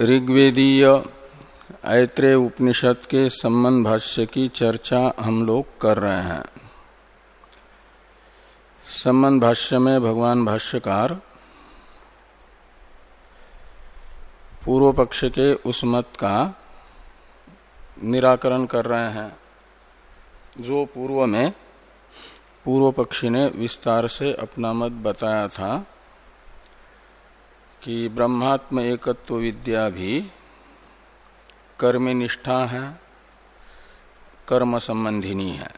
ऋग्वेदीय ऐत्रेय उपनिषद के संबंध भाष्य की चर्चा हम लोग कर रहे हैं। संबंध भाष्य में भगवान भाष्यकार पूर्व पक्ष के उस मत का निराकरण कर रहे हैं, जो पूर्व में पूर्व पक्षी ने विस्तार से अपना मत बताया था। कि ब्रह्मात्म एकत्व विद्या भी कर्म निष्ठा है, कर्म संबंधिनी है।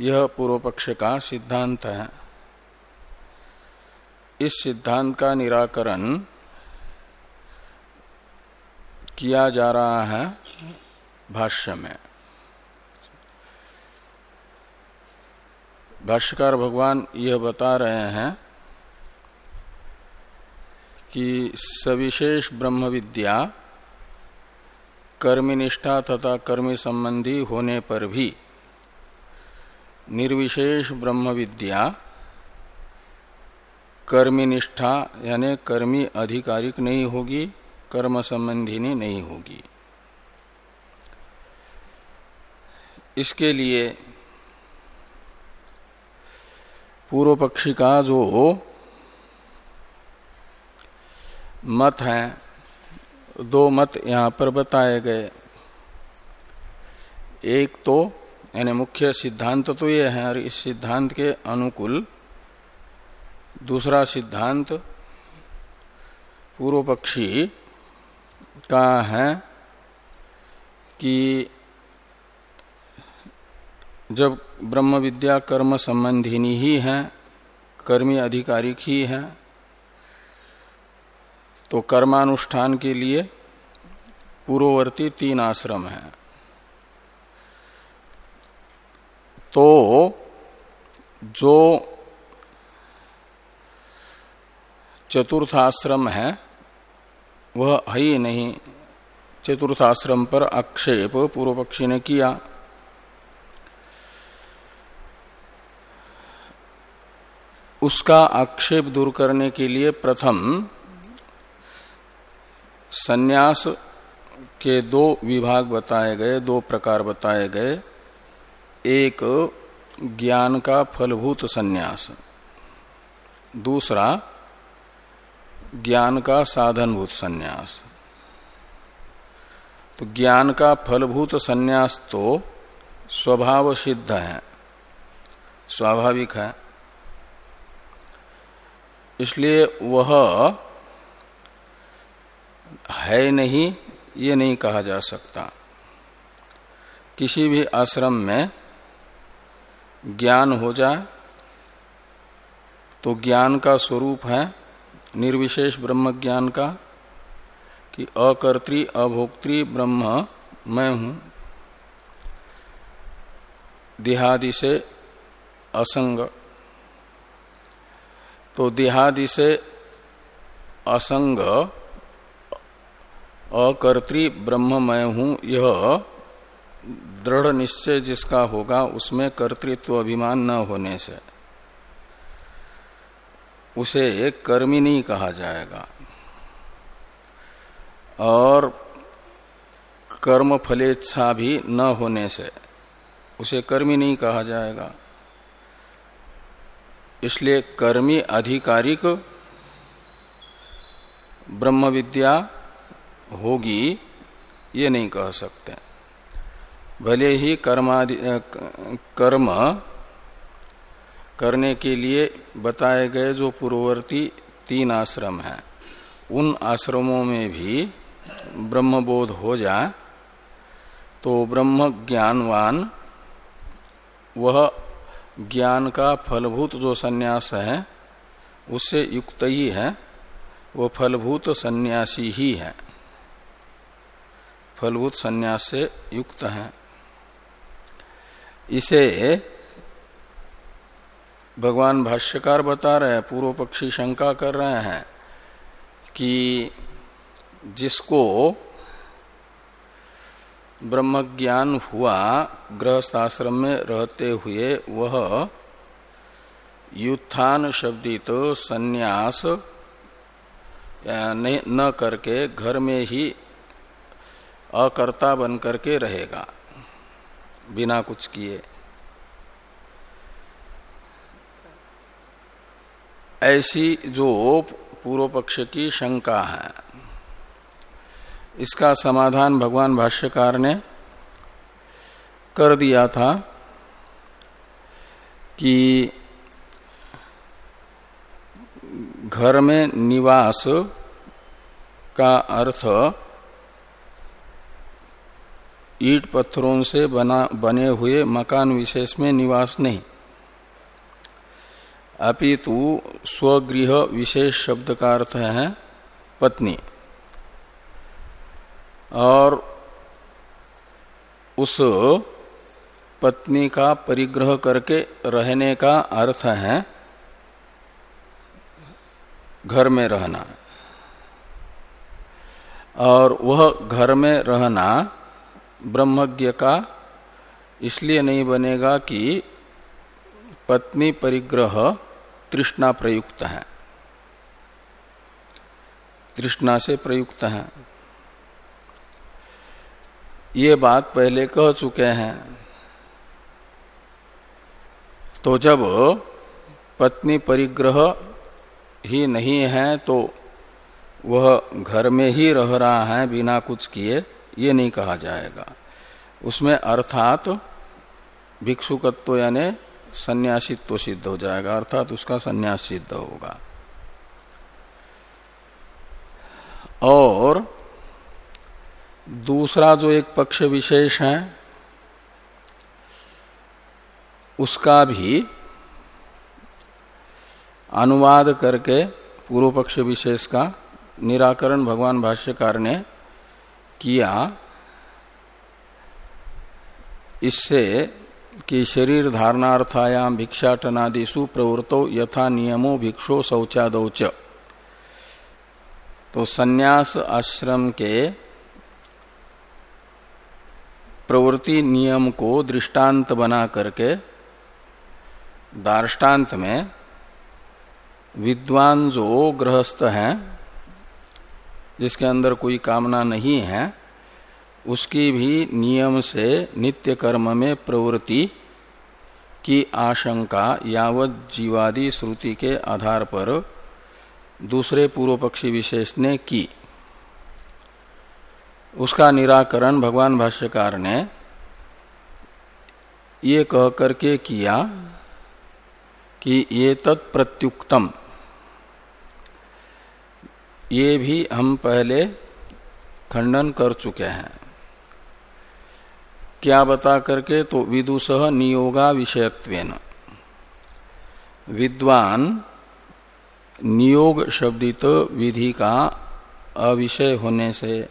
यह पूर्व पक्ष का सिद्धांत है। इस सिद्धांत का निराकरण किया जा रहा है भाष्य में। भाष्यकार भगवान यह बता रहे हैं कि सविशेष ब्रह्म विद्या कर्मनिष्ठा तथा कर्म संबंधी होने पर भी निर्विशेष ब्रह्म विद्या कर्मनिष्ठा, यानी कर्मी अधिकारिक नहीं होगी कर्म संबंधिनी नहीं होगी। इसके लिए पूर्व पक्षी का जो मत हैं, दो मत यहाँ पर बताए गए। एक तो यानी मुख्य सिद्धांत तो ये है और इस सिद्धांत के अनुकूल। दूसरा सिद्धांत, पूर्व पक्षी का है कि जब ब्रह्म विद्या कर्म संबंधिनी ही है, कर्मी अधिकारिक ही है तो कर्मानुष्ठान के लिए पूर्ववर्ती तीन आश्रम है। तो जो चतुर्थाश्रम है, वह है ही नहीं। चतुर्थाश्रम पर आक्षेप पूर्व पक्षी ने किया। उसका आक्षेप दूर करने के लिए प्रथम सन्यास के दो विभाग बताए गए, दो प्रकार बताए गए। एक, ज्ञान का फलभूत सन्यास। दूसरा, ज्ञान का साधनभूत सन्यास। तो ज्ञान का फलभूत सन्यास तो स्वभाव सिद्ध है, स्वाभाविक है। इसलिए वह है नहीं, ये नहीं कहा जा सकता। किसी भी आश्रम में ज्ञान हो जाए तो ज्ञान का स्वरूप है निर्विशेष ब्रह्म ज्ञान का, कि अकर्त्री, अभोक्त्री, ब्रह्म मैं हूँ। देहादि से असंग। तो देहादि से असंग अकर्त्री ब्रह्ममय हूँ, यह दृढ़ निश्चय जिसका होगा, उसमें कर्तृत्व अभिमान न होने से। उसे एक कर्मी नहीं कहा जाएगा। और कर्म फलेच्छा भी न होने से, उसे कर्मी नहीं कहा जाएगा। इसलिए कर्मी आधिकारिक ब्रह्म विद्या होगी, ये नहीं कह सकते। भले ही कर्मादि कर्म करने के लिए बताए गए जो पूर्ववर्ती तीन आश्रम हैं, उन आश्रमों में भी ब्रह्मबोध हो जाए तो ब्रह्म ज्ञानवान वह ज्ञान का फलभूत जो सन्यास है, उससे युक्त ही है, वो फलभूत सन्यासी ही है। फलभूत संन्यास से युक्त है। इसे भगवान भाष्यकार बता रहे हैं, पूर्व पक्षी शंका कर रहे हैं कि जिसको ब्रह्म ज्ञान हुआ गृहस्थ आश्रम में रहते हुए, वह युत्थान शब्दित संन्यास न करके घर में ही अकर्ता बन करके रहेगा, बिना कुछ किए। ऐसी जो पूर्व पक्ष की शंका है, इसका समाधान भगवान भाष्यकार ने कर दिया था कि घर में निवास का अर्थ ईट पत्थरों से बना, बने हुए मकान विशेष में निवास नहीं। अपितु स्वगृह विशेष शब्द का अर्थ है पत्नी। और उस पत्नी का परिग्रह करके रहने का अर्थ है घर में रहना। और वह घर में रहना ब्रह्मज्ञ का इसलिए नहीं बनेगा कि पत्नी परिग्रह तृष्णा प्रयुक्त है। तृष्णा से प्रयुक्त है। ये बात पहले कह चुके हैं। तो जब पत्नी परिग्रह ही नहीं है तो वह घर में ही रह रहा है, बिना कुछ किए। ये नहीं कहा जाएगा। उसमें अर्थात भिक्षुकत्व यानी संन्यासित्व सिद्ध हो जाएगा, अर्थात उसका संन्यास सिद्ध होगा। और दूसरा जो एक पक्ष विशेष है, उसका भी अनुवाद करके पूर्व पक्ष विशेष का निराकरण भगवान भाष्यकार ने किया, इससे कि शरीर धारणार्थायाम भिक्षाटनादिशु प्रवृत्तो यथा नियमो भिक्षो शौचादौच तो सन्यास आश्रम के प्रवृत्ति नियम को दृष्टांत बना करके दार्टान्त में विद्वान जो गृहस्थ हैं जिसके अंदर कोई कामना नहीं है, उसकी भी नियम से नित्य कर्म में प्रवृत्ति की आशंका यावत जीवादि श्रुति के आधार पर दूसरे पूर्व पक्षी विशेष ने की। उसका निराकरण भगवान भाष्यकार ने ये कह करके किया कि ये तत्प्रत्युक्तम। ये भी हम पहले खंडन कर चुके हैं। क्या बता करके तो विदुष नियोगा विषयत्वेन। विद्वान नियोग शब्दित विधि का अविषय होने से,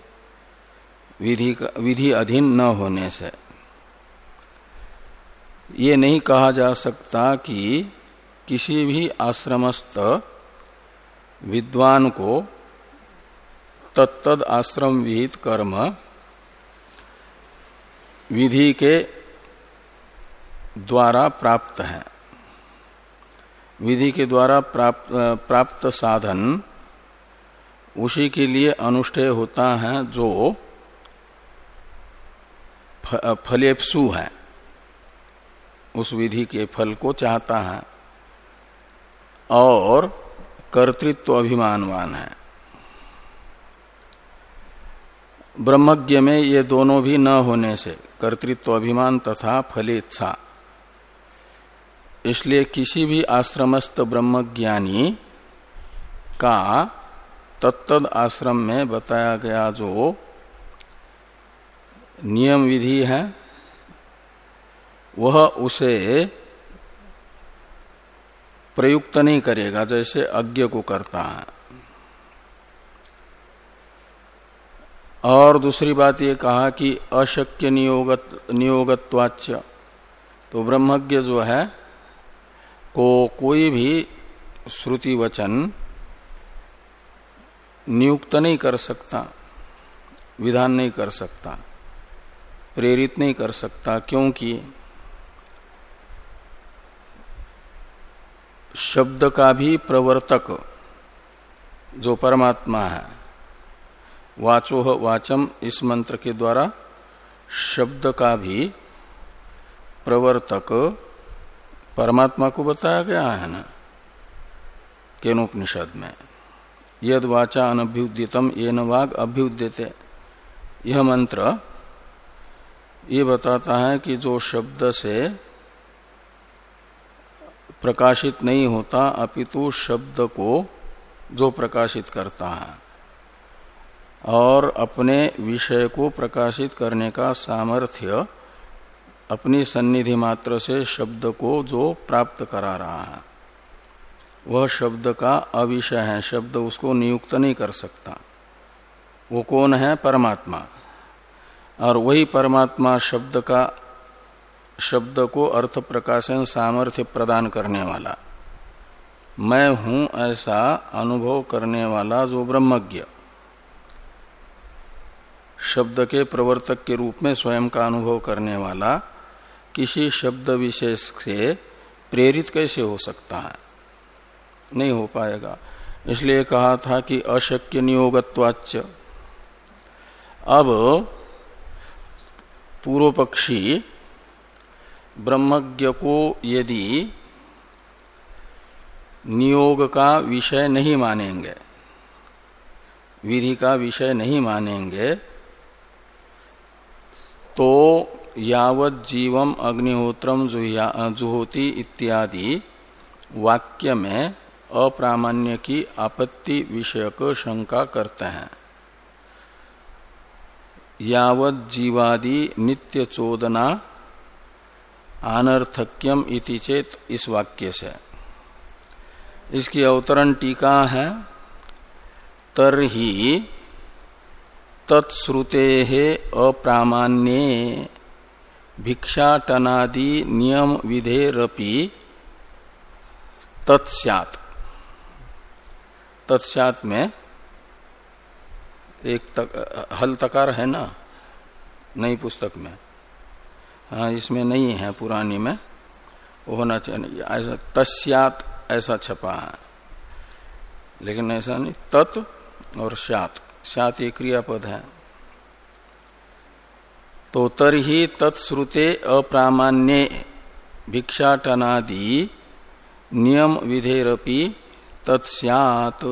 विधि विधि अधीन न होने से। ये नहीं कहा जा सकता कि किसी भी आश्रमस्थ विद्वान को तत्द आश्रम विहित कर्म। विधि के द्वारा प्राप्त है। विधि के द्वारा प्राप्त, प्राप्त साधन उसी के लिए अनुष्ठेय होता है जो फलेपसु है। उस विधि के फल को चाहता है। और कर्तृत्व अभिमानवान है। ब्रह्मज्ञ में ये दोनों भी न होने से, कर्तृत्व अभिमान तथा फलेच्छा। इसलिए किसी भी आश्रमस्थ ब्रह्मज्ञानी का तत्द आश्रम में बताया गया जो नियम विधि है, वह उसे प्रयुक्त नहीं करेगा, जैसे अज्ञ को करता है। और दूसरी बात ये कहा कि अशक्य नियोगत नियोगत्वाच तो ब्रह्मज्ञ जो है, को कोई भी श्रुति वचन नियुक्त नहीं कर सकता, विधान नहीं कर सकता, प्रेरित नहीं कर सकता, क्योंकि शब्द का भी प्रवर्तक जो परमात्मा है वाचो वाचम इस मंत्र के द्वारा शब्द का भी प्रवर्तक परमात्मा को बताया गया है ना? केनोपनिषद में। यद वाचा अनभ्युदितम, ये नाग अभ्युद्यते यह मंत्र ये बताता है कि जो शब्द से प्रकाशित नहीं होता, अपितु शब्द को जो प्रकाशित करता है। और अपने विषय को प्रकाशित करने का सामर्थ्य अपनी सन्निधि मात्र से शब्द को जो प्राप्त करा रहा है, वह शब्द का अविषय है, शब्द उसको नियुक्त नहीं कर सकता। वो कौन है? परमात्मा। और वही परमात्मा शब्द का, शब्द को अर्थ प्रकाशन सामर्थ्य प्रदान करने वाला। मैं हूँ ऐसा अनुभव करने वाला जो ब्रह्मज्ञ। शब्द के प्रवर्तक के रूप में स्वयं का अनुभव करने वाला किसी शब्द विशेष से प्रेरित कैसे हो सकता है? नहीं हो पाएगा। इसलिए कहा था कि अशक्य नियोगत्वाच अब पूर्व पक्षी ब्रह्मज्ञ को यदि नियोग का विषय नहीं मानेंगे, विधि का विषय नहीं मानेंगे तो यावत जीवम अग्निहोत्रम जुहोती इत्यादि वाक्य में अप्रामाण्य की आपत्ति विषयक शंका करते हैं। यावत जीवादि नित्य चोदना अनर्थक्यम इति चेत इस वाक्य से। इसकी अवतरण टीका है, तरही तत्श्रुते अप्रामाण्ये भिक्षाटनादि नियम विधेरपि तत्स्यात। तत्स्यात में एक तक, हल तकार है ना? नई पुस्तक में। हाँ इसमें नहीं है पुरानी में। होना चाहिए ऐसा तस्यात ऐसा छपा है। लेकिन ऐसा नहीं तत् और श्यात। श्यात एक क्रियापद है। तो तरही तत्श्रुते अप्रामाण्य भिक्षाटनादि नियम विधेरपि तत्स्यात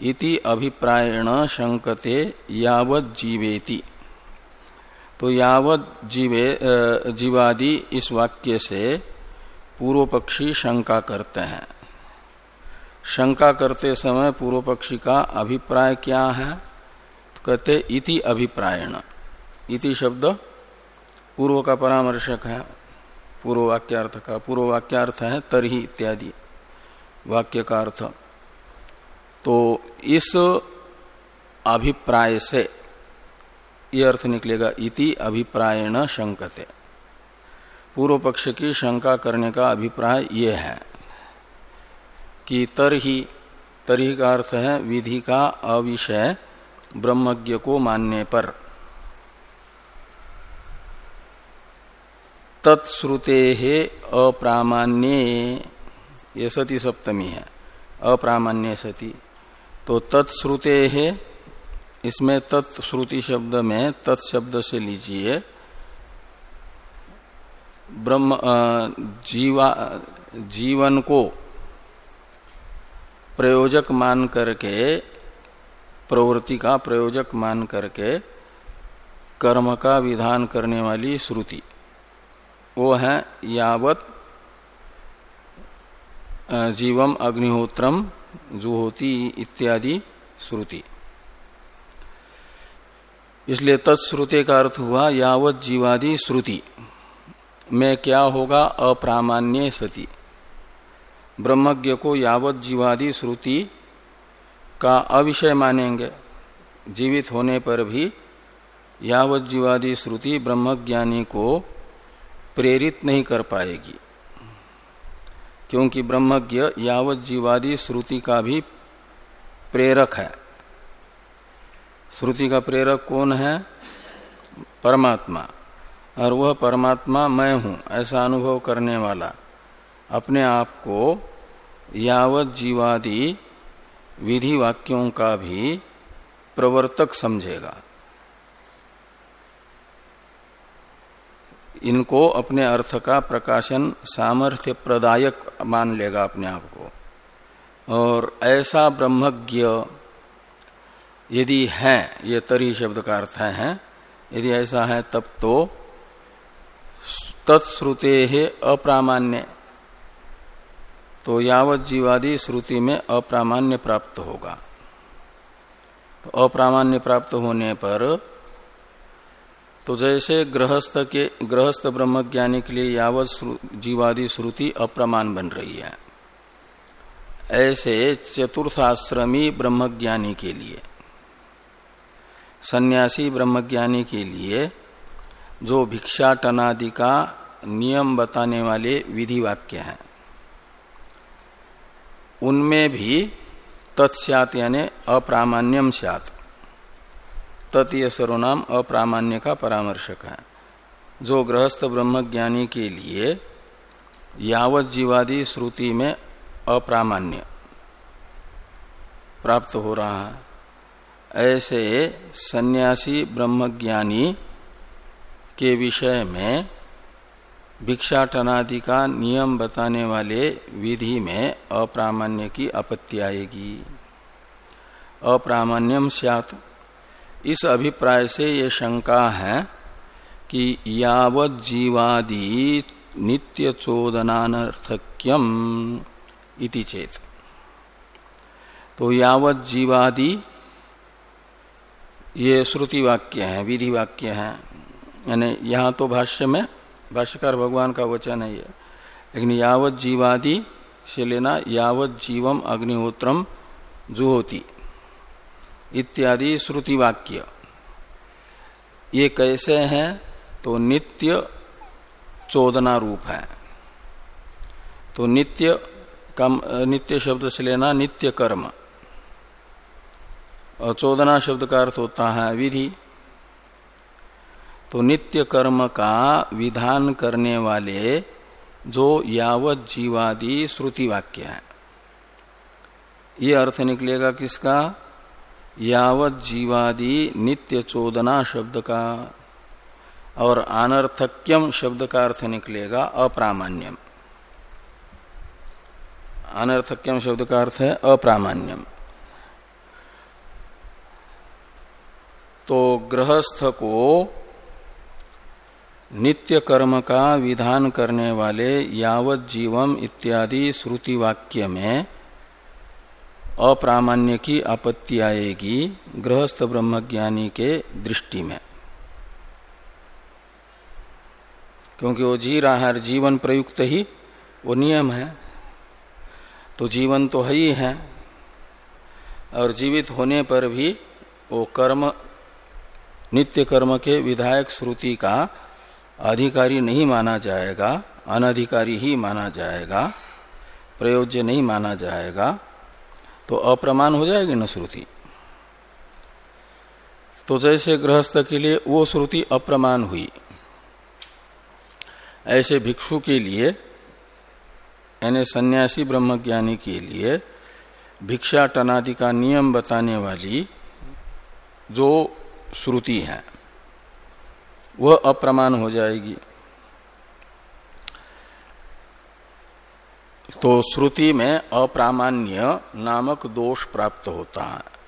इति अभिप्रायण शंकते यावत जीवेति। तो यावत जीवे जीवादि इस वाक्य से पूर्व पक्षी शंका करते हैं। शंका करते समय पूर्व पक्षी का अभिप्राय क्या है? तो कहते इति अभिप्रायण। इति शब्द पूर्व का परामर्शक है, पूर्व वाक्यार्थ का, पूर्व वाक्यार्थ है, तरही इत्यादि वाक्य का अर्थ। तो इस अभिप्राय से ये अर्थ निकलेगा, इति अभिप्रायण शंकते। पूर्व पक्ष की शंका करने का अभिप्राय ये है कि तरही तरही का अर्थ है विधि का अविषय ब्रह्मज्ञ को मानने पर। तत्श्रुते अप्रामाण्य, ये सती सप्तमी है, अप्रामाण्य सती। तो तत्श्रुते, इसमें तत्श्रुति शब्द में, तत्शब्द से लीजिए, ब्रह्म जीवा, जीवन को प्रयोजक मान करके प्रवृत्ति का प्रयोजक मान करके कर्म का विधान करने वाली श्रुति। वो है यावत जीवम अग्निहोत्रम, जुहोती इत्यादि श्रुति। इसलिए तत्श्रुति का अर्थ हुआ यावत जीवादि श्रुति। में क्या होगा? अप्रामाण्य सती। ब्रह्मज्ञ को यावत जीवादि श्रुति का अविषय मानेंगे। जीवित होने पर भी यावत जीवादि श्रुति ब्रह्मज्ञानी को प्रेरित नहीं कर पाएगी। क्योंकि ब्रह्मज्ञ यावत जीवादि श्रुति का भी प्रेरक है। श्रुति का प्रेरक कौन है? परमात्मा। और वह परमात्मा मैं हूँ, ऐसा अनुभव करने वाला। अपने आप को यावत जीवादि विधि वाक्यों का भी प्रवर्तक समझेगा। इनको अपने अर्थ का प्रकाशन सामर्थ्य प्रदायक मान लेगा अपने आप को। और ऐसा ब्रह्मज्ञ यदि है, ये तरी शब्द का अर्थ है, यदि ऐसा है तब तो तत्श्रुते अप्रामाण्य तो यावत जीवादि श्रुति में अप्रामाण्य प्राप्त होगा। तो अप्रामाण्य प्राप्त होने पर तो जैसे गृहस्थ के, गृहस्थ ब्रह्मज्ञानी के लिए यावत जीवादि श्रुति अप्रमाण बन रही है। ऐसे चतुर्थाश्रमी ब्रह्मज्ञानी के लिए, सन्यासी ब्रह्मज्ञानी के लिए जो भिक्षाटनादि का नियम बताने वाले विधि वाक्य हैं। उनमें भी तत्स्यात यानी अप्रामाण्यम स्यात। तत्य सर्वनाम अप्रामाण्य का परामर्शक है। जो गृहस्थ ब्रह्मज्ञानी के लिए यावत जीवादि श्रुति में अप्रामाण्य प्राप्त हो रहा है, ऐसे सन्यासी ब्रह्मज्ञानी के विषय में भिक्षाटनादि का नियम बताने वाले विधि में अप्रामाण्य की आपत्ति आएगी। अप्रामाण्यम स्यात। इस अभिप्राय से ये शंका है कि यावत जीवादि नित्य चोदनानर्थक्यम इति चेत। तो यावत जीवादि ये श्रुति वाक्य है विधि वाक्य है, यानी यहाँ तो भाष्य में भाष्यकार भगवान का वचन है ये। लेकिन यावत जीवादि से लेना, यावत जीवम अग्निहोत्रम जुहोती इत्यादि श्रुति वाक्य ये कैसे हैं? तो नित्य चोदना रूप है। तो नित्य कम, नित्य शब्द से लेना नित्य कर्म। और चोदना शब्द का अर्थ होता है विधि। तो नित्य कर्म का विधान करने वाले जो यावत जीवादि श्रुति वाक्य है। ये अर्थ निकलेगा किसका? यावत जीवादि नित्य चोदना शब्द का। और अनर्थक्यम शब्द का अर्थ निकलेगा अप्रामाण्यम। अनर्थक्यम शब्द का अर्थ है अप्रामाण्यम। तो गृहस्थ को नित्य कर्म का विधान करने वाले यावत जीवम इत्यादि श्रुति वाक्य में अप्रामाण्य की आपत्ति आएगी गृहस्थ ब्रह्मज्ञानी के दृष्टि में। क्योंकि वो जी रहा है, जीवन प्रयुक्त ही, वो नियम है। तो जीवन तो है ही है। और जीवित होने पर भी वो कर्म, नित्य कर्म के विधायक श्रुति का अधिकारी नहीं माना जाएगा, अनधिकारी ही माना जाएगा, प्रयोज्य नहीं माना जाएगा तो अप्रमाण हो जाएगी न श्रुति। तो जैसे गृहस्थ के लिए वो श्रुति अप्रमाण हुई। ऐसे भिक्षु के लिए, यानी सन्यासी ब्रह्मज्ञानी के लिए भिक्षा टनादि का नियम बताने वाली जो श्रुति है। वह अप्रमाण हो जाएगी। तो श्रुति में अप्रामाण्य नामक दोष प्राप्त होता है।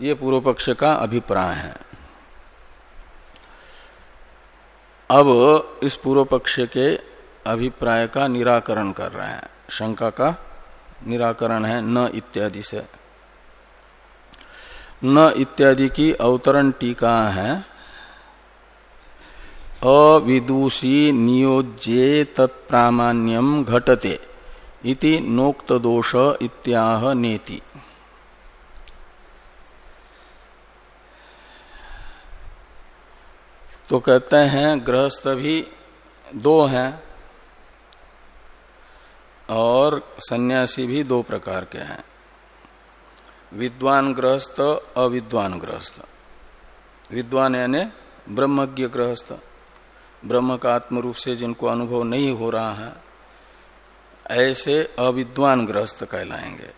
ये पूर्व पक्ष का अभिप्राय है। अब इस पूर्व पक्ष के अभिप्राय का निराकरण कर रहे हैं। शंका का निराकरण है न इत्यादि से। न इत्यादि की अवतरण टीका है। अविदुषी नियोज्ये तत्प्रामाण्यम घटते इति नोक्त दोष इत्याह नेति। तो कहते हैं, गृहस्थ भी दो हैं और सन्यासी भी दो प्रकार के हैं। विद्वान गृहस्थ, अविद्वान गृहस्थ। विद्वान यानी ब्रह्मज्ञ गृहस्थ। ब्रह्म का आत्म रूप से जिनको अनुभव नहीं हो रहा है, ऐसे अविद्वान ग्रस्त कहलाएँगे।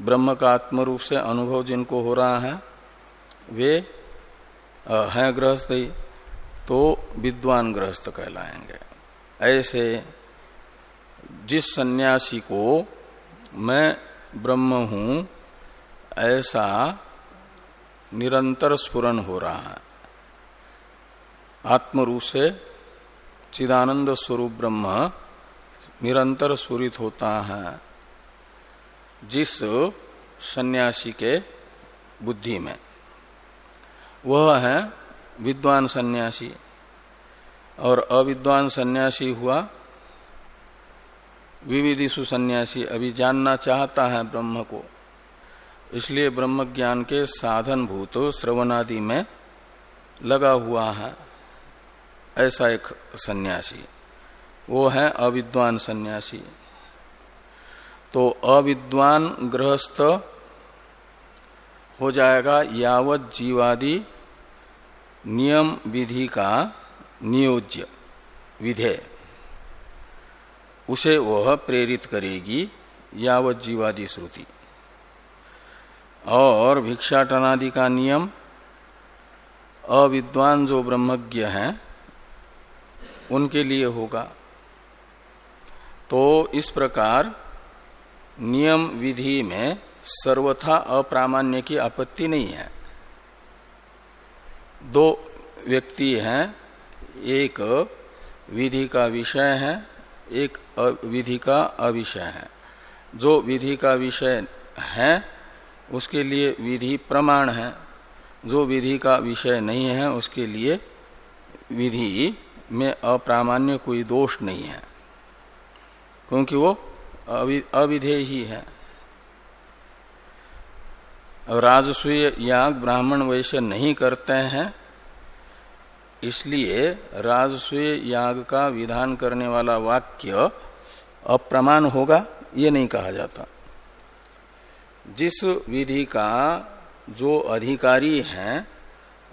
ब्रह्म का आत्म रूप से अनुभव जिनको हो रहा है, वे हैं गृहस्थ ही तो विद्वान गृहस्थ कहलाएँगे। ऐसे जिस सन्यासी को मैं ब्रह्म हूँ, ऐसा निरंतर स्फुरन हो रहा है। आत्म रूप से चिदानंद स्वरूप ब्रह्म निरंतर स्फुरित होता है, जिस सन्यासी के बुद्धि में। वह है विद्वान सन्यासी, और अविद्वान सन्यासी हुआ विविधिशु सन्यासी। अभी जानना चाहता है ब्रह्म को, इसलिए ब्रह्म ज्ञान के साधन भूत श्रवणादि में लगा हुआ है। ऐसा एक सन्यासी। वो है अविद्वान सन्यासी। तो अविद्वान गृहस्थ हो जाएगा यावत जीवादि नियम विधि का नियोज्य, विधेय। उसे वह प्रेरित करेगी यावत जीवादि श्रुति। और भिक्षाटनादि का नियम, अविद्वान जो ब्रह्मज्ञ हैं उनके लिए होगा। तो इस प्रकार नियम विधि में सर्वथा अप्रामाण्य की आपत्ति नहीं है। दो व्यक्ति हैं, एक विधि का विषय है, एक विधि का अविषय है। जो विधि का विषय है, उसके लिए विधि प्रमाण है। जो विधि का विषय नहीं है, उसके लिए विधि में अप्रामाण्य कोई दोष नहीं है, क्योंकि वो अविधेय ही। है राजसूय याग ब्राह्मण वैश्य नहीं करते हैं, इसलिए राजसूय याग का विधान करने वाला वाक्य अप्रमाण होगा, ये नहीं कहा जाता। जिस विधि का जो अधिकारी है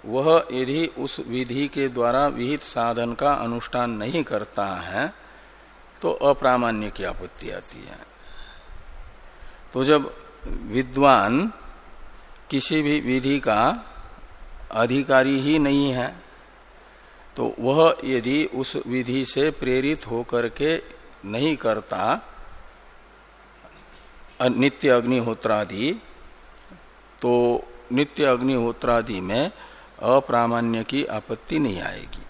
वह यदि उस विधि के द्वारा विहित साधन का अनुष्ठान नहीं करता है तो अप्रामाण्य की आपत्ति आती है। तो जब विद्वान किसी भी विधि का अधिकारी ही नहीं है तो वह यदि उस विधि से प्रेरित होकर के नहीं करता, नित्य अग्निहोत्रादि तो नित्य अग्निहोत्रादि में अप्रामाण्य की आपत्ति नहीं आएगी।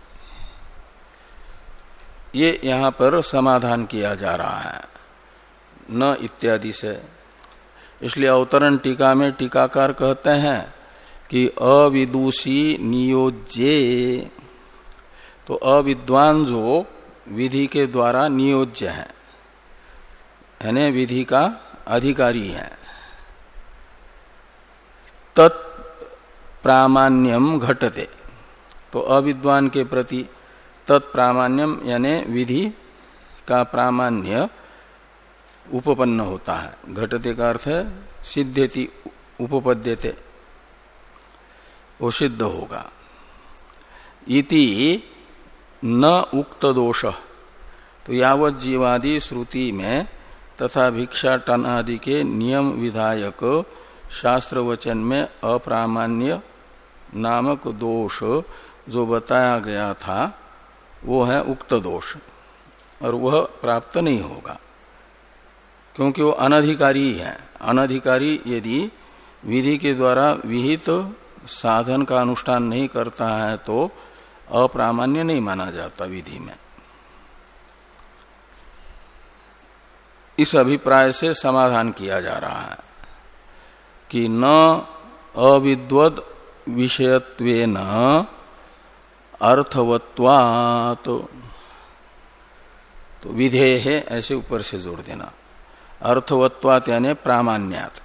ये यहाँ पर समाधान किया जा रहा है। न इत्यादि से। इसलिए अवतरण टीका में टीकाकार कहते हैं कि अविदुषी नियोज्य। तो अविद्वान जो विधि के द्वारा नियोज्य है। यानी विधि का अधिकारी है। तत्प्रामाण्यम घटते। तो अविद्वान के प्रति तत्प्रामाण्यम, यानी विधि का प्रामाण्य उपपन्न होता है। घटते का अर्थ है सिद्धेति उपपद्यते, वो सिद्ध होगा। इति न उक्त दोष। तो यावत जीवादि श्रुति में तथा भिक्षाटन आदि के नियम विधायक शास्त्र वचन में अप्रामाण्य नामक दोष जो बताया गया था, वो है उक्त दोष, और वह प्राप्त नहीं होगा। क्योंकि वो अनधिकारी है। अनधिकारी यदि विधि के द्वारा विहित तो साधन का अनुष्ठान नहीं करता है तो अप्रामाण्य नहीं माना जाता विधि में। इस अभिप्राय से समाधान किया जा रहा है कि न अविद्वद विषयत्व अर्थवत्वात। तो विधेय है, ऐसे ऊपर से जोड़ देना। अर्थवत्वात यानी प्रामाण्यात।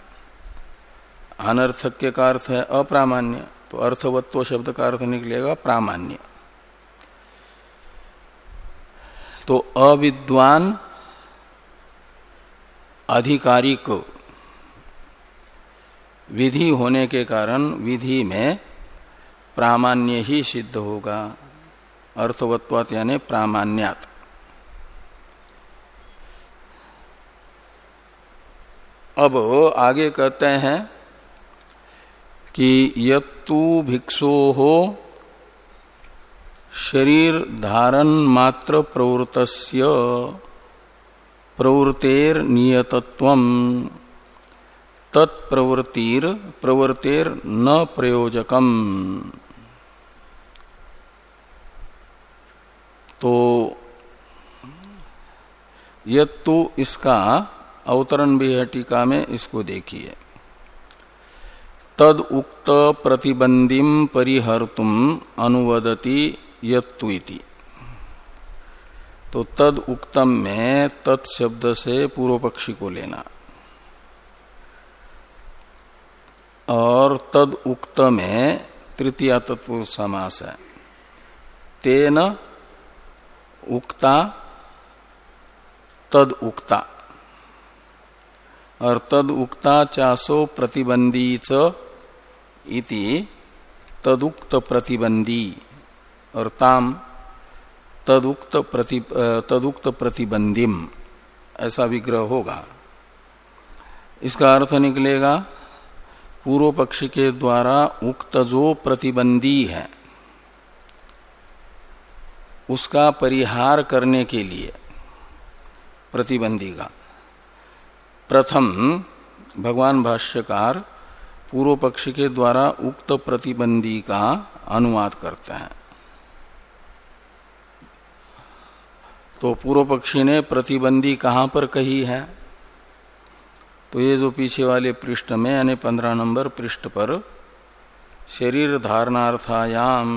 अनर्थक्य का अर्थ है अप्रामाण्य तो अर्थवत्व शब्द का अर्थ निकलेगा प्रामाण्य। तो अविद्वान आधिकारिक विधि होने के कारण विधि में प्रामाण्य ही सिद्ध होगा। अर्थवत्वात यानी प्रामाण्यात। अब आगे कहते हैं कि यत्तु भिक्षो हो शरीर धारण मात्र प्रवृत्तस्य प्रवृत्तेर नियतत्व तत्प्रवृत्तिर, प्रवृत्तेर न प्रयोजकम। तो यत्तु इसका अवतरण भी है टीका में, इसको देखिए। तद उक्त प्रतिबंधिम परिहर्तुम अनुवदति यत्तुति तो तद उक्तम में तत्शब्द से पूर्व पक्षी को लेना। और तद उक्त में तृतीय तत्व समास है। तेन उक्ता, तद उक्ता। और तद उक्ता चासो प्रतिबंधी इति तदुक्त प्रतिबंधी। और ताम तदुक्त प्रति तदुक्त प्रतिबंधिम। ऐसा विग्रह होगा। इसका अर्थ निकलेगा पूर्व पक्ष के द्वारा उक्त जो प्रतिबंधी है, उसका परिहार करने के लिए प्रतिबंधी का प्रथम, भगवान भाष्यकार पूर्व पक्ष के द्वारा उक्त प्रतिबंधी का अनुवाद करते हैं। तो पूर्व पक्षी ने प्रतिबंधी कहाँ पर कही है? तो ये जो पीछे वाले पृष्ठ में यानी पंद्रह नंबर पृष्ठ पर शरीर धारणार्थायाम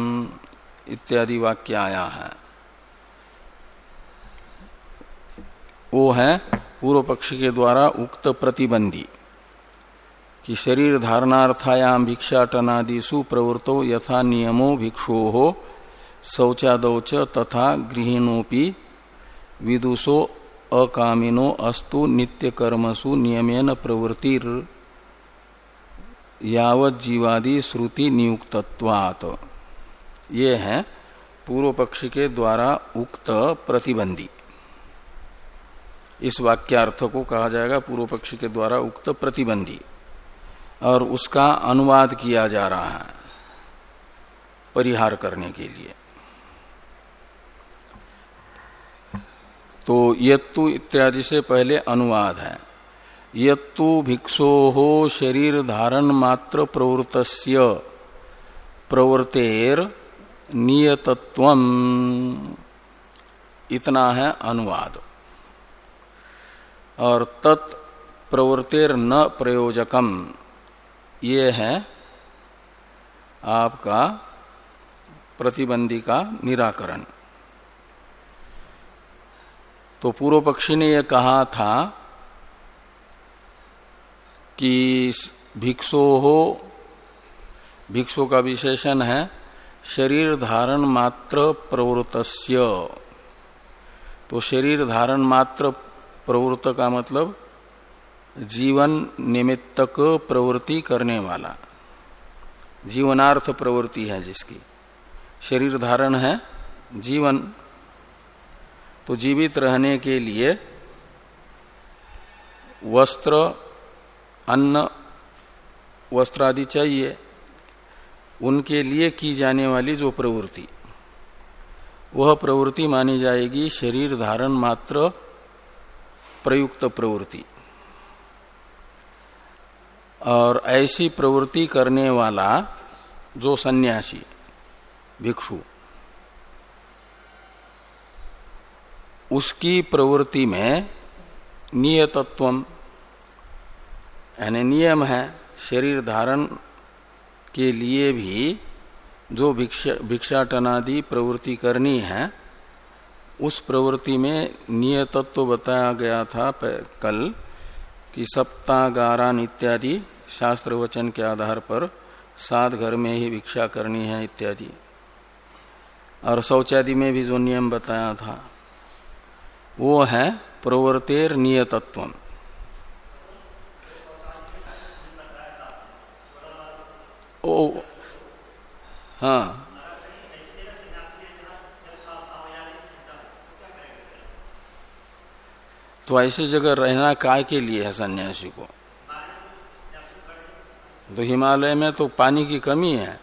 इत्यादि वाक्य आया है। वो है पूर्व पक्ष के द्वारा उक्त प्रतिबंधी कि शरीर धारणार्थायाम भिक्षाटनादिशु प्रवृत्तो यथा नियमो भिक्षो हो शौचादौच तथा गृहिणोपि विदुषो अकामिनो अस्तु नित्य कर्मसु नियमेन प्रवृत्तिर यावत जीवादि श्रुति नियुक्तत्वात्। ये है पूर्व पक्षी के द्वारा उक्त प्रतिबंधी। इस वाक्यार्थ को कहा जाएगा पूर्व पक्षी के द्वारा उक्त प्रतिबंधी। और उसका अनुवाद किया जा रहा है परिहार करने के लिए। तो यत्तु इत्यादि से पहले अनुवाद है। यत्तु भिक्षो हो शरीर धारण मात्र प्रवृत प्रवृत्तेर नियतत्व। इतना है अनुवाद। और तत् प्रवृत्तिर न प्रयोजकम, ये है आपका प्रतिबंधी का निराकरण। तो पूर्व पक्षी ने यह कहा था कि भिक्षो हो, भिक्षु का विशेषण है, शरीर धारण मात्र प्रवृतस्य। तो शरीर धारण मात्र प्रवृत्त का मतलब जीवन निमित्तक प्रवृत्ति करने वाला। जीवनार्थ प्रवृत्ति है जिसकी। शरीर धारण है, जीवन तो जीवित रहने के लिए वस्त्र, अन्न वस्त्र आदि चाहिए। उनके लिए की जाने वाली जो प्रवृत्ति, वह प्रवृत्ति मानी जाएगी शरीर धारण मात्र प्रयुक्त प्रवृत्ति। और ऐसी प्रवृत्ति करने वाला जो सन्यासी, भिक्षु उसकी प्रवृत्ति में नियतत्व यानी नियम है शरीर धारण के लिए भी जो भिक्षा, भिक्षाटनादि प्रवृत्ति करनी है, उस प्रवृत्ति में नियतत्व बताया गया था कल, कि सप्तागारान इत्यादि शास्त्र वचन के आधार पर सात घर में ही भिक्षा करनी है इत्यादि। और शौचादि में भी जो नियम बताया था। वो है प्रवर्तेर नियतत्व ओ हाँ। तो ऐसी जगह रहना काय के लिए है सन्यासी को? तो हिमालय में तो पानी की कमी है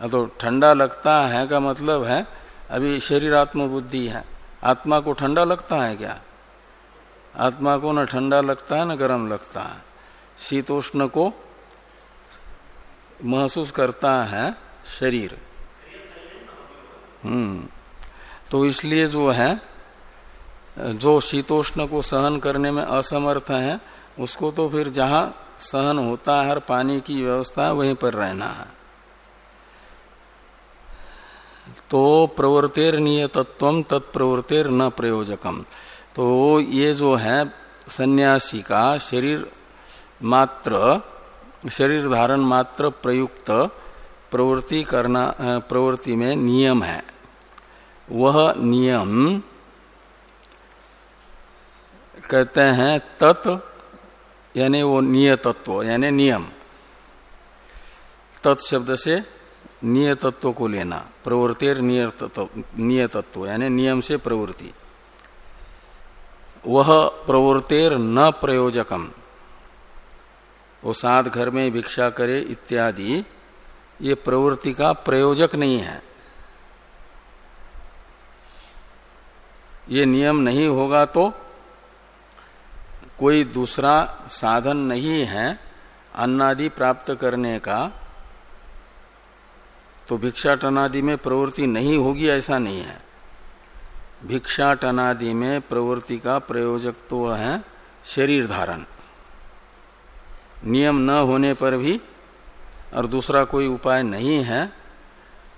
तो ठंडा लगता है का मतलब है अभी शरीर आत्म बुद्धि है। आत्मा को ठंडा लगता है क्या? आत्मा को न ठंडा लगता है, न गर्म लगता है। शीतोष्ण को महसूस करता है शरीर। हम्म। तो इसलिए जो है, जो शीतोष्ण को सहन करने में असमर्थ है, उसको तो फिर जहाँ सहन होता है हर पानी की व्यवस्था वहीं पर रहना है। तो प्रवर्तेर नियतत्व तत्प्रवर्तेर न प्रयोजकम तो ये जो है सन्यासी का शरीर मात्र, शरीर धारण मात्र प्रयुक्त प्रवृत्ति करना प्रवृत्ति में नियम है। वह नियम कहते हैं तत्, यानी वो नियतत्व, यानी नियम। तत् शब्द से नियतत्व को लेना। प्रवृत्तिर नियतत्व यानी नियम से प्रवृत्ति। वह प्रवृत्तिर न प्रयोजकम। वो सात घर में भिक्षा करे इत्यादि, ये प्रवृत्ति का प्रयोजक नहीं है। ये नियम नहीं होगा तो कोई दूसरा साधन नहीं है अन्नादि प्राप्त करने का। तो भिक्षा टनादि में प्रवृत्ति नहीं होगी, ऐसा नहीं है। भिक्षा टनादि में प्रवृत्ति का प्रयोजक तो है शरीर धारण। नियम न होने पर भी और दूसरा कोई उपाय नहीं है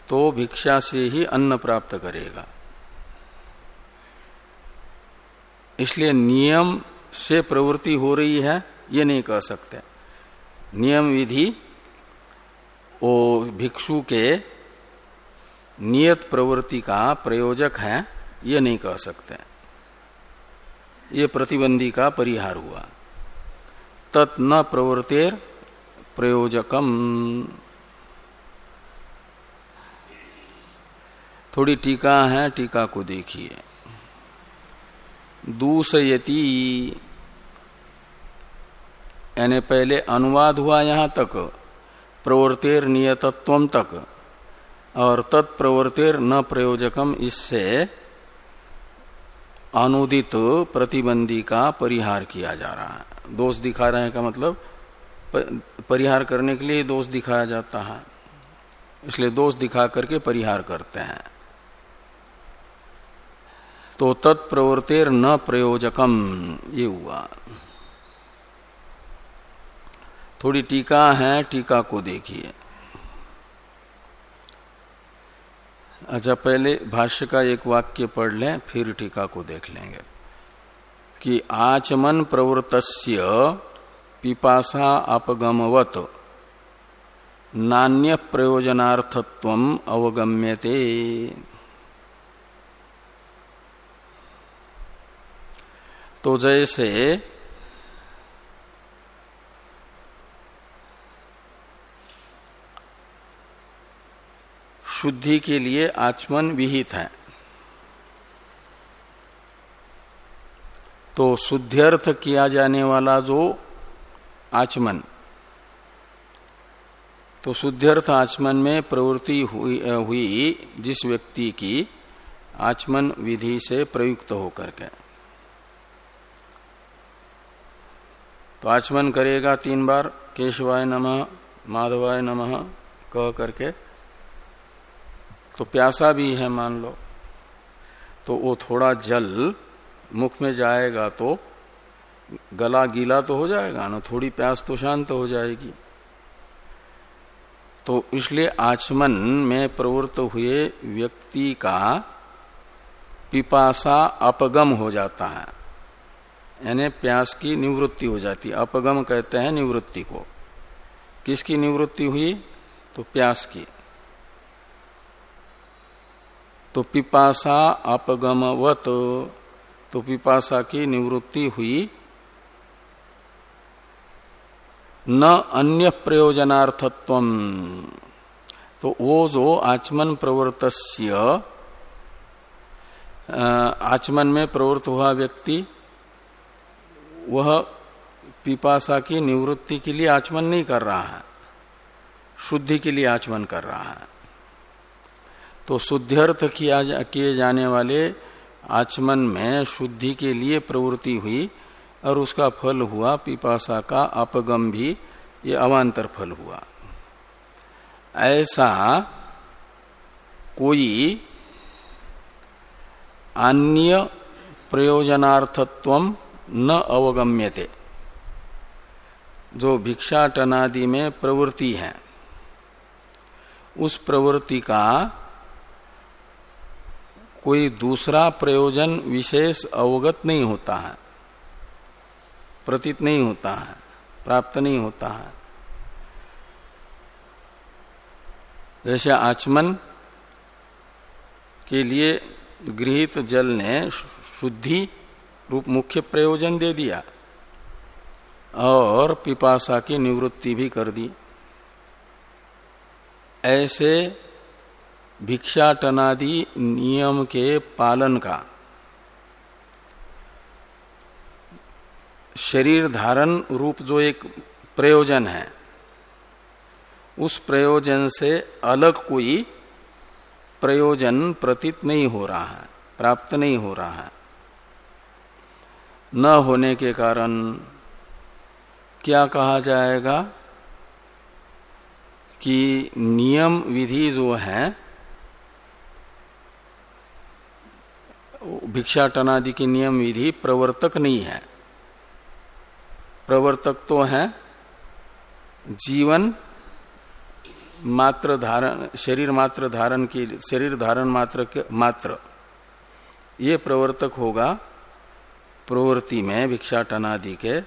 तो भिक्षा से ही अन्न प्राप्त करेगा। इसलिए नियम से प्रवृत्ति हो रही है, ये नहीं कह सकते। नियम विधि वो भिक्षु के नियत प्रवृत्ति का प्रयोजक है, ये नहीं कह सकते। ये प्रतिबंधी का परिहार हुआ। तत् न प्रवृत्तेर प्रयोजकम। थोड़ी टीका है, टीका को देखिए। दूसयति यानी पहले अनुवाद हुआ यहाँ तक। प्रवर्तेर नियतत्व तक। और तत्प्रवर्तेर न प्रयोजकम, इससे अनुदित प्रतिबंधी का परिहार किया जा रहा है। दोष दिखा रहे हैं का मतलब? परिहार करने के लिए दोष दिखाया जाता है। इसलिए दोष दिखा करके परिहार करते हैं। तो तत्प्रवर्तेर न प्रयोजकम, ये हुआ। थोड़ी टीका है, टीका को देखिए। अच्छा पहले भाष्य का एक वाक्य पढ़ लें, फिर टीका को देख लेंगे। कि आचमन प्रवृतस्य पिपासा अपगमवत, नान्य प्रयोजनार्थत्व अवगम्यते। तो जैसे शुद्धि के लिए आचमन विहित है। तो शुद्ध्यर्थ किया जाने वाला जो आचमन तो शुद्ध्यर्थ आचमन में प्रवृत्ति हुई, हुई जिस व्यक्ति की आचमन विधि से प्रयुक्त होकर के। तो आचमन करेगा तीन बार केशवाय नमः माधवाय नमः कह करके तो प्यासा भी है मान लो। तो वो थोड़ा जल मुख में जाएगा तो गला गीला तो हो जाएगा ना, थोड़ी प्यास तो शांत हो जाएगी। तो इसलिए आचमन में प्रवृत्त हुए व्यक्ति का पिपासा अपगम हो जाता है। यानी प्यास की निवृत्ति हो जाती है। अपगम कहते हैं निवृत्ति को। किसकी निवृत्ति हुई? तो प्यास की। तो पिपासा अपगमवत। तो पिपासा की निवृत्ति हुई। न अन्य प्रयोजनार्थत्व तो वो जो आचमन प्रवृत आचमन में प्रवृत्त हुआ व्यक्ति, वह पिपासा की निवृत्ति के लिए आचमन नहीं कर रहा है। शुद्धि के लिए आचमन कर रहा है। तो शुद्ध्यर्थ किया जा, किए जाने वाले आचमन में शुद्धि के लिए प्रवृत्ति हुई और उसका फल हुआ पिपासा का अपगम भी ये अवान्तर फल हुआ। ऐसा कोई अन्य प्रयोजनार्थत्व न अवगम्यते जो भिक्षाटनादि में प्रवृत्ति है उस प्रवृत्ति का कोई दूसरा प्रयोजन विशेष अवगत नहीं होता है। प्रतीत नहीं होता है, प्राप्त नहीं होता है। जैसे आचमन के लिए गृहित जल ने शुद्धि रूप मुख्य प्रयोजन दे दिया और पिपासा की निवृत्ति भी कर दी। ऐसे भिक्षाटनादि नियम के पालन का। शरीर धारण रूप जो एक प्रयोजन है, उस प्रयोजन से अलग कोई प्रयोजन प्रतीत नहीं हो रहा है, प्राप्त नहीं हो रहा है। न होने के कारण क्या कहा जाएगा कि नियम विधि जो है भिक्षाटनादि की नियम विधि प्रवर्तक नहीं है। प्रवर्तक तो है जीवन मात्र धारण शरीर मात्र धारण के, शरीर धारण मात्र के, मात्र। ये प्रवर्तक होगा प्रवृत्ति में भिक्षाटनादि के,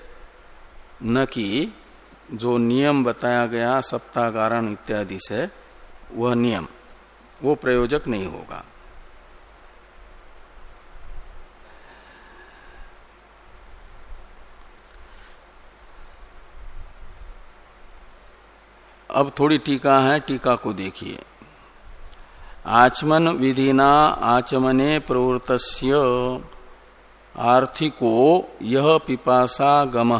न कि जो नियम बताया गया सप्ताह कारण इत्यादि से, वह नियम, वो प्रयोजक नहीं होगा। अब थोड़ी टीका है, टीका को देखिए। आचमन विधिना आचमने प्रवृत आर्थिको यह पिपासा गम।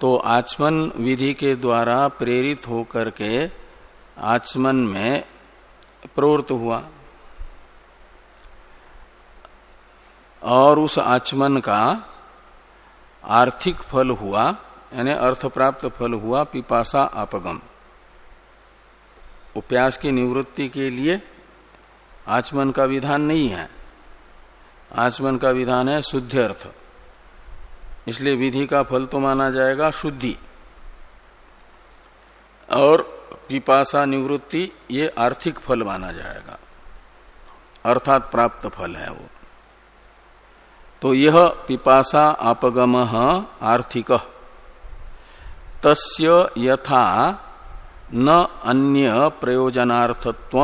तो आचमन विधि के द्वारा प्रेरित होकर के आचमन में प्रवृत्त हुआ। और उस आचमन का आर्थिक फल हुआ। यानी अर्थ प्राप्त फल हुआ पिपासा अपगम प्यास की निवृत्ति के लिए आचमन का विधान नहीं है। आचमन का विधान है शुद्ध अर्थ। इसलिए विधि का फल तो माना जाएगा शुद्धि। और पिपासा निवृत्ति ये आर्थिक फल माना जाएगा। अर्थात प्राप्त फल है वो। तो यह पिपासा अपगम आर्थिक। तस्य यथा न अन्य प्रयोजनार्थत्व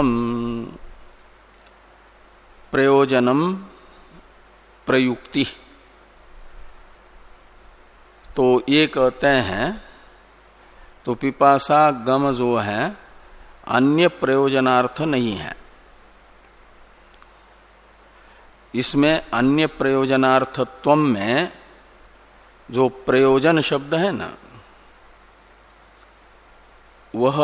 प्रयोजनम प्रयुक्ति। तो ये कहते हैं तो पिपासा गम जो है, अन्य प्रयोजनार्थ नहीं है। इसमें अन्य प्रयोजनार्थत्व में जो प्रयोजन शब्द है ना वह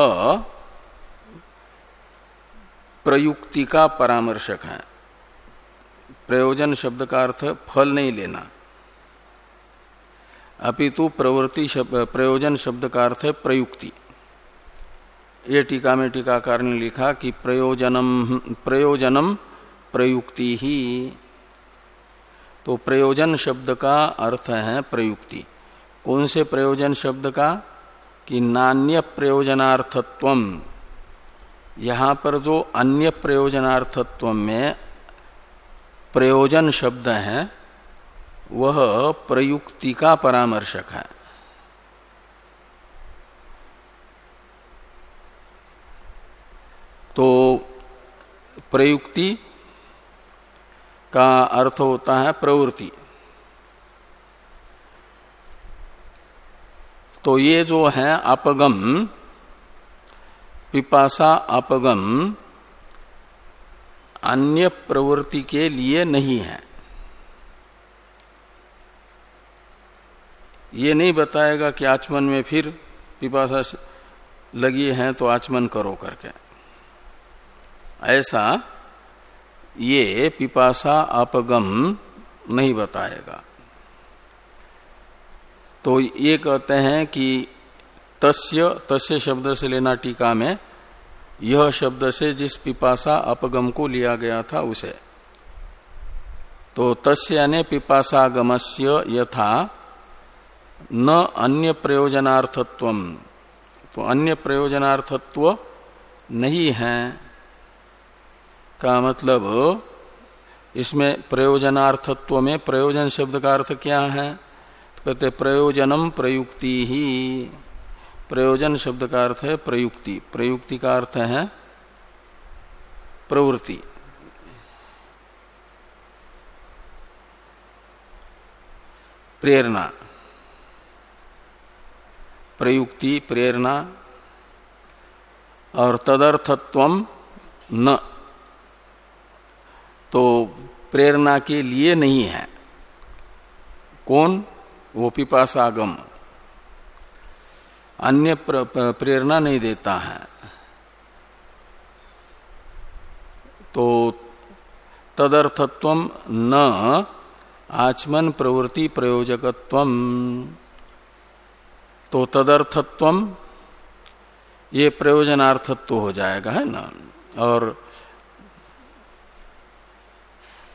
प्रयुक्ति का परामर्शक है। प्रयोजन शब्द का अर्थ फल नहीं लेना। अपितु प्रवृत्ति प्रयोजन शब्द का अर्थ है प्रयुक्ति। ये टीका में टीकाकार ने लिखा कि प्रयोजनम प्रयोजनम प्रयुक्ति ही। तो प्रयोजन शब्द का अर्थ है प्रयुक्ति। कौन से प्रयोजन शब्द का? कि नान्य प्रयोजनार्थत्व। यहाँ पर जो अन्य प्रयोजनार्थत्व में प्रयोजन शब्द है, वह प्रयुक्ति का परामर्शक है। तो प्रयुक्ति का अर्थ होता है प्रवृत्ति। तो ये जो है अपगम, पिपासा अपगम, अन्य प्रवृत्ति के लिए नहीं है। ये नहीं बताएगा कि आचमन में फिर पिपासा लगी है तो आचमन करो करके। ऐसा ये पिपासा अपगम नहीं बताएगा। तो ये कहते हैं कि तस्य तस्य शब्द से लेना टीका में, यह शब्द से जिस पिपासा अपगम को लिया गया था उसे। तो तस्य यानी पिपासागमस्य यथा, न अन्य प्रयोजनार्थत्व। तो अन्य प्रयोजनार्थत्व नहीं है। का मतलब इसमें प्रयोजनार्थत्व में प्रयोजन शब्द का अर्थ क्या है? कहते प्रयोजनम प्रयुक्ति ही। प्रयोजन शब्द का अर्थ है प्रयुक्ति। प्रयुक्ति का अर्थ है प्रवृत्ति। प्रेरणा। प्रयुक्ति, प्रेरणा। और तदर्थत्व न। तो प्रेरणा के लिए नहीं है। कौन? वो पिपासागम। अन्य प्रेरणा नहीं देता है। तो तदर्थत्व न आचमन प्रवृत्ति प्रयोजकत्व। तो तदर्थत्व ये प्रयोजनार्थत्व हो जाएगा, है ना? और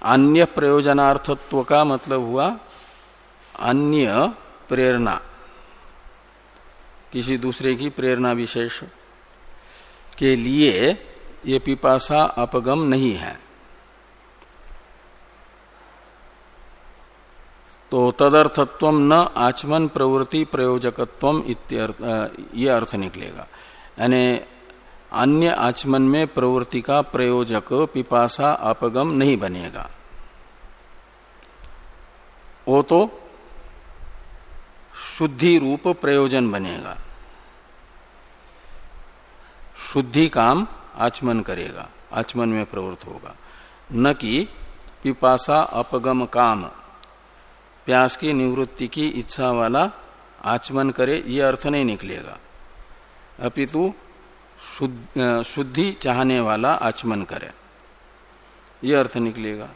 अन्य प्रयोजनार्थत्व का मतलब हुआ अन्य प्रेरणा। किसी दूसरे की प्रेरणा विशेष के लिए ये पिपासा अपगम नहीं है। तो तदर्थत्व न आचमन प्रवृत्ति प्रयोजकत्व ये अर्थ निकलेगा। यानी अन्य आचमन में प्रवृत्ति का प्रयोजक पिपासा अपगम नहीं बनेगा। वो तो शुद्धि रूप प्रयोजन बनेगा। शुद्धि काम आचमन करेगा, आचमन में प्रवृत्त होगा। न कि पिपासा अपगम काम, प्यास की निवृत्ति की इच्छा वाला आचमन करे, ये अर्थ नहीं निकलेगा। अपितु शुद्धि चाहने वाला आचमन करे, ये अर्थ निकलेगा।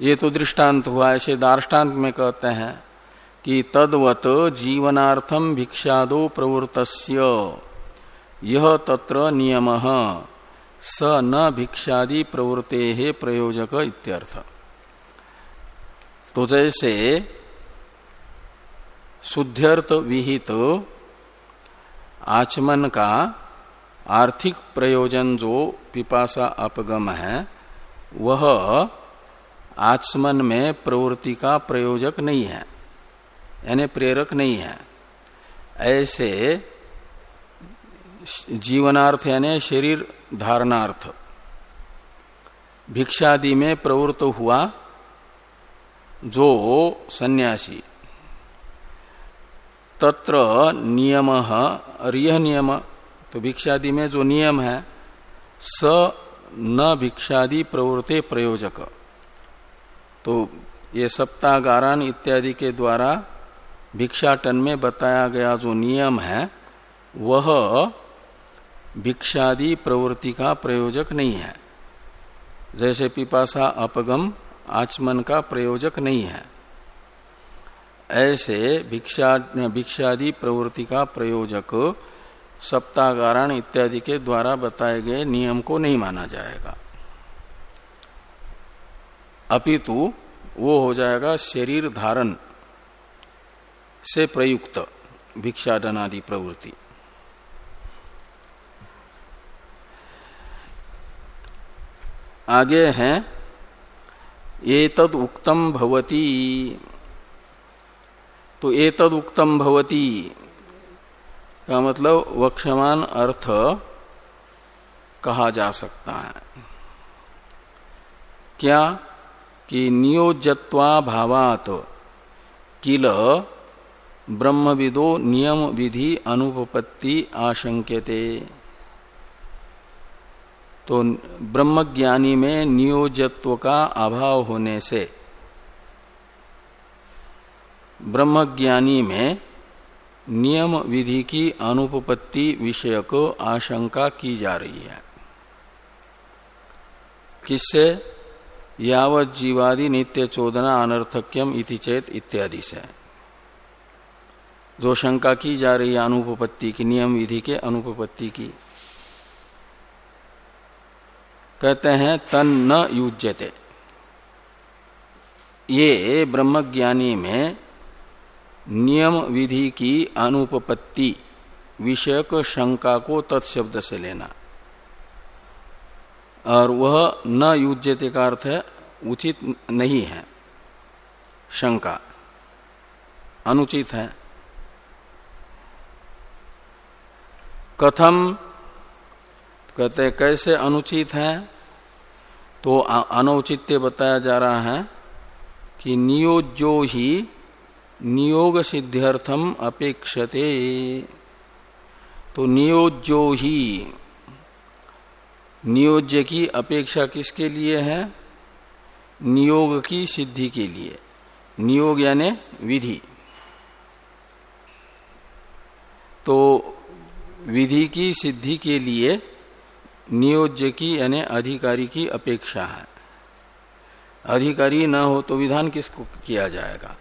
ये तो दृष्टांत हुआ, ऐसे दार्टान्त में कहते हैं कि तदवत जीवनार्थम भिक्षादो प्रवृत यह तत्र नियम, स न भिक्षादि प्रवृत्ते प्रयोजक इत्यर्थ। तो जैसे शुद्ध्यर्थ विहित आचमन का आर्थिक प्रयोजन जो पिपासा अपगम है, वह आचमन में प्रवृत्ति का प्रयोजक नहीं है, यानी प्रेरक नहीं है। ऐसे जीवनार्थ, यानी शरीर धारणार्थ, भिक्षादि में प्रवृत्त हुआ जो सन्यासी। तत्र नियम यह नियम तो भिक्षादि में जो नियम है, स न भिक्षादि प्रवृत्ति प्रयोजक। तो ये सप्तागारान इत्यादि के द्वारा भिक्षाटन में बताया गया जो नियम है, वह भिक्षादि प्रवृत्ति का प्रयोजक नहीं है। जैसे पिपासा अपगम आचमन का प्रयोजक नहीं है। ऐसे भिक्षा, भिक्षादि प्रवृत्ति का प्रयोजक सप्तागारण इत्यादि के द्वारा बताए गए नियम को नहीं माना जाएगा। अपितु वो हो जाएगा शरीर धारण से प्रयुक्त भिक्षाटन आदि प्रवृत्ति। आगे हैं तद उक्तम भवती। तो ये तद उक्तम भवती का मतलब वक्षमान अर्थ कहा जा सकता है। क्या? कि नियोजत्वा भावात। किल? ब्रह्मविदो नियम विधि अनुपपत्ति आशंक्यते। तो ब्रह्मज्ञानी में नियोजत्व का अभाव होने से ब्रह्मज्ञानी में नियम विधि की अनुपपत्ति विषय को आशंका की जा रही है। किससे? यावत जीवादि नित्य चोदना अनर्थक्यम इति चेत इत्यादि से। जो शंका की जा रही है, अनुपपत्ति की, नियम विधि के अनुपपत्ति की। कहते हैं, तन न युजते ये ब्रह्मज्ञानी में नियम विधि की अनुपपत्ति विषयक शंका को तत्शब्द से लेना। और वह न युजते का अर्थ है, उचित नहीं है। शंका। अनुचित है। कथम, कहते कैसे अनुचित है? तो अनौचित्य बताया जा रहा है कि नियोजो ही नियोग सिद्ध्यर्थम अपेक्षते। तो नियोजो ही नियोज्य की अपेक्षा किसके लिए है? नियोग की सिद्धि के लिए। नियोग यानी विधि। तो विधि की सिद्धि के लिए नियोज्य की यानी अधिकारी की अपेक्षा है। अधिकारी न हो तो विधान किसको किया जाएगा?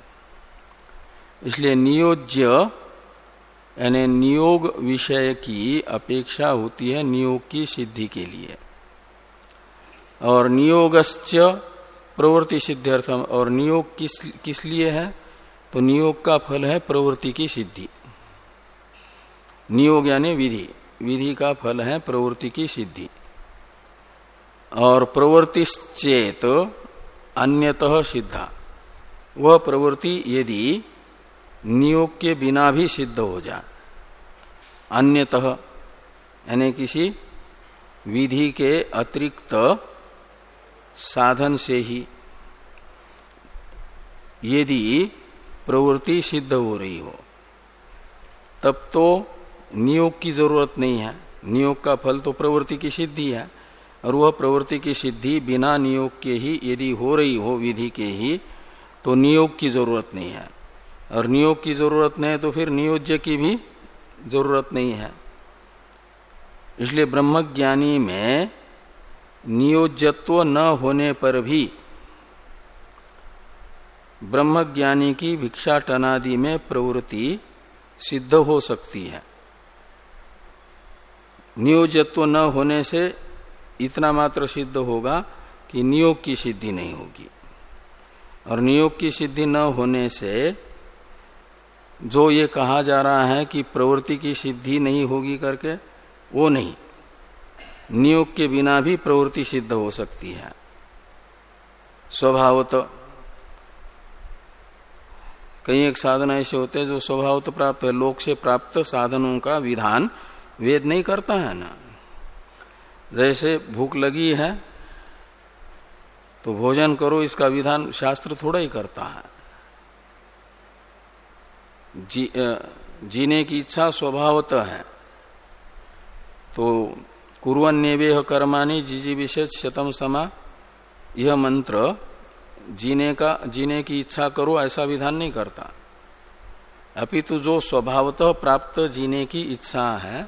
इसलिए नियोज्य यानी नियोग विषय की अपेक्षा होती है नियोग की सिद्धि के लिए। और नियोगश्च प्रवृत्ति सिद्ध्यर्थम, और नियोग किस किस लिए है? तो नियोग का फल है प्रवृत्ति की सिद्धि। नियोग यानी विधि। विधि का फल है प्रवृत्ति की सिद्धि। और प्रवृत्तिश्चेत अन्यतः सिद्धा। वह प्रवृत्ति यदि नियोग के बिना भी सिद्ध हो जाए। अन्यतः, यानी किसी विधि के अतिरिक्त साधन से ही यदि प्रवृत्ति सिद्ध हो रही हो, तब तो नियोग की ज़रूरत नहीं है। नियोग का फल तो प्रवृत्ति की सिद्धि है, और वह प्रवृत्ति की सिद्धि बिना नियोग के ही यदि हो रही हो विधि के ही तो नियोग की ज़रूरत नहीं है। और नियोग की ज़रूरत नहीं है तो फिर नियोज्य की भी ज़रूरत नहीं है। इसलिए ब्रह्मज्ञानी में नियोजत्व न होने पर भी ब्रह्मज्ञानी की भिक्षा टनादि में प्रवृत्ति सिद्ध हो सकती है। नियोजत्व न होने से इतना मात्र सिद्ध होगा कि नियोग की सिद्धि नहीं होगी। और नियोग की सिद्धि न होने से जो ये कहा जा रहा है कि प्रवृत्ति की सिद्धि नहीं होगी करके, वो नहीं। नियोग के बिना भी प्रवृत्ति सिद्ध हो सकती है। स्वभावत कई एक साधन ऐसे होते हैं जो स्वभावत प्राप्त है। लोक से प्राप्त साधनों का विधान वेद नहीं करता है ना। जैसे भूख लगी है तो भोजन करो, इसका विधान शास्त्र थोड़ा ही करता है। जी, जीने की इच्छा स्वभावतः है। तो कुरन नेवेह कर्माणी जीजी विशेष शतम समा। यह मंत्र जीने का जीने की इच्छा करो ऐसा विधान नहीं करता। अपितु जो स्वभावतः प्राप्त जीने की इच्छा है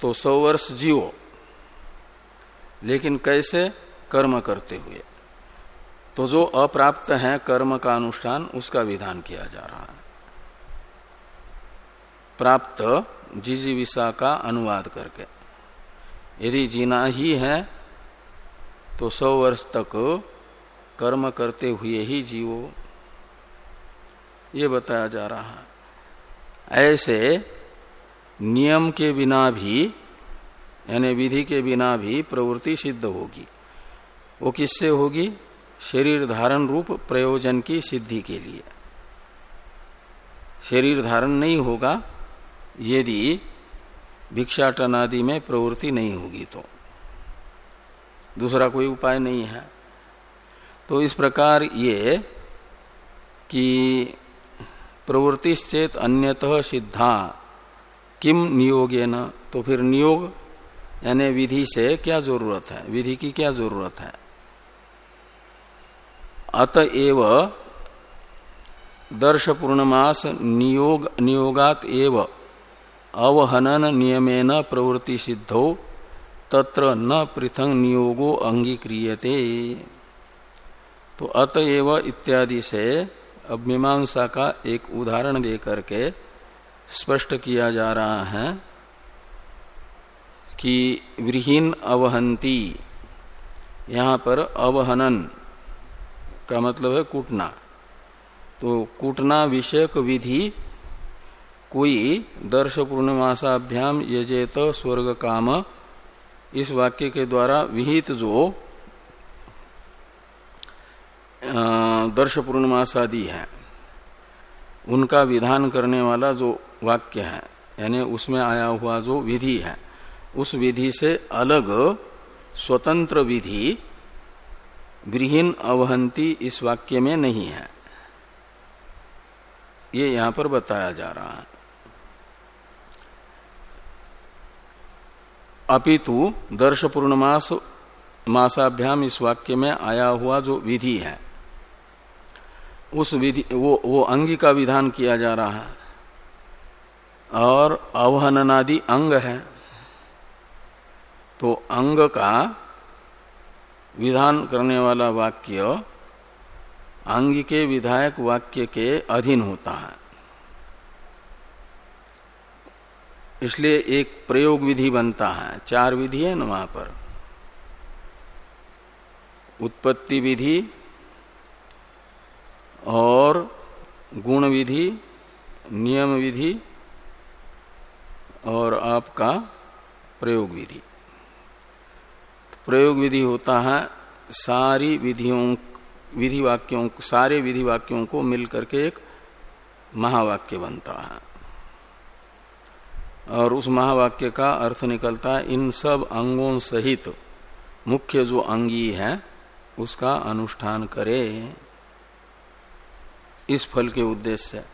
तो सौ वर्ष जियो। लेकिन कैसे कर्म करते हुए? तो जो अप्राप्त है कर्म का अनुष्ठान, उसका विधान किया जा रहा है। प्राप्त जिजीविषा का अनुवाद करके। यदि जीना ही है तो सौ वर्ष तक कर्म करते हुए ही जीवो। ये बताया जा रहा है। ऐसे नियम के बिना भी, यानी विधि के बिना भी प्रवृत्ति सिद्ध होगी। वो किससे होगी? शरीर धारण रूप प्रयोजन की सिद्धि के लिए। शरीर धारण नहीं होगा, यदि भिक्षाटन आदि में प्रवृत्ति नहीं होगी तो। दूसरा कोई उपाय नहीं है। तो इस प्रकार ये कि प्रवृत्तिश्चेत अन्यतः सिद्धा, किम नियोगे न तो फिर नियोग, यानी विधि से क्या ज़रूरत है? विधि की क्या ज़रूरत है? अतएव दर्श पूर्णमास नियोग नियोगात एव अवहनन नियमेन प्रवृत्ति सिद्धो तत्र न पृथंग नियोगो अंगीक्रियते तो अतएव इत्यादि से अब मीमांसा का एक उदाहरण दे करके स्पष्ट किया जा रहा है कि विहीन अवहंती, यहाँ पर अवहनन का मतलब है कूटना। तो कूटना विषयक विधि, कोई दर्श पूर्णमासाभ्याम यजेत स्वर्ग काम, इस वाक्य के द्वारा विहित जो दर्श पूर्णमासादि है, उनका विधान करने वाला जो वाक्य है, यानी उसमें आया हुआ जो विधि है, उस विधि से अलग स्वतंत्र विधि गृहीन अवहंती इस वाक्य में नहीं है। ये यहाँ पर बताया जा रहा है। अपितु दर्श पूर्णमास मासाभ्याम इस वाक्य में आया हुआ जो विधि है, उस विधि, वो वो अंगी का विधान किया जा रहा है। और अवहननादि अंग है। तो अंग का विधान करने वाला वाक्य अंग के विधायक वाक्य के अधीन होता है। इसलिए एक प्रयोग विधि बनता है। चार विधि है ना वहाँ पर। उत्पत्ति विधि और गुण विधि, नियम विधि और आपका प्रयोग विधि। प्रयोग विधि होता है सारी विधियों विधि वाक्यों सारे विधि वाक्यों को मिलकर के एक महावाक्य बनता है। और उस महावाक्य का अर्थ निकलता है इन सब अंगों सहित मुख्य जो अंगी है उसका अनुष्ठान करे। इस फल के उद्देश्य से।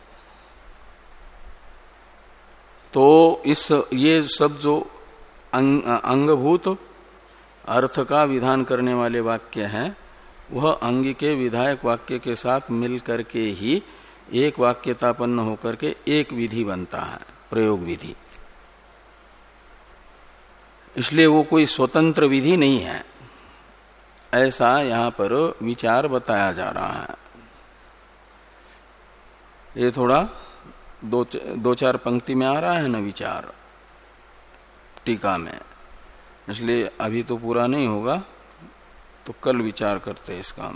तो इस ये सब जो अंग, अंगभूत अर्थ का विधान करने वाले वाक्य हैं, वह अंग के विधायक वाक्य के साथ मिल करके ही एक वाक्यतापन्न होकर के एक विधि बनता है, प्रयोग विधि। इसलिए वो कोई स्वतंत्र विधि नहीं है। ऐसा यहाँ पर विचार बताया जा रहा है। ये थोड़ा दो दो चार पंक्ति में आ रहा है ना विचार, टीका में। इसलिए अभी तो पूरा नहीं होगा तो कल विचार करते हैं इस काम